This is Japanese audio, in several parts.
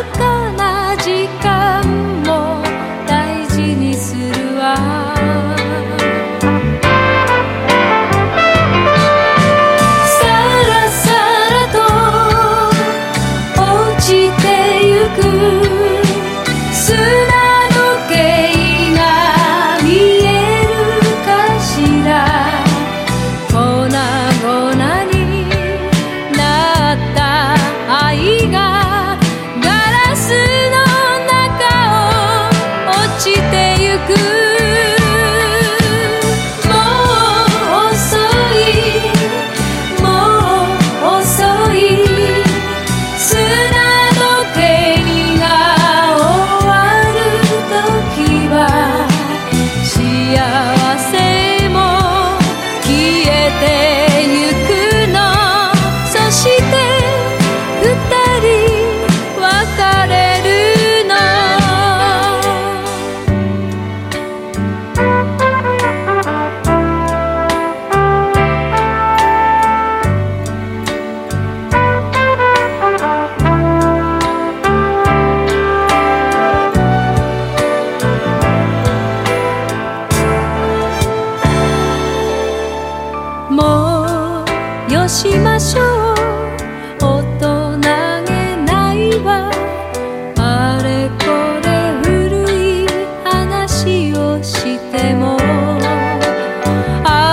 かな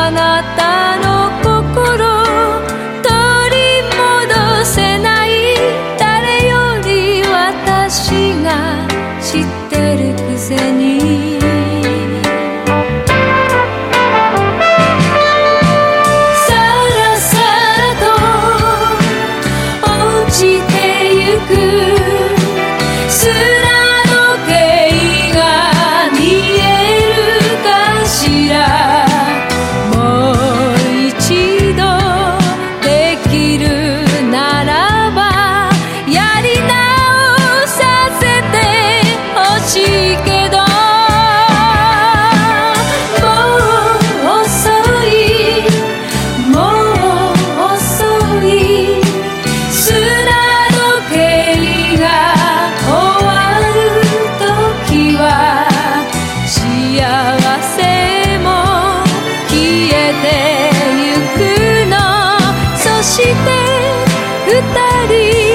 あなたせも消えてゆくの。そして二人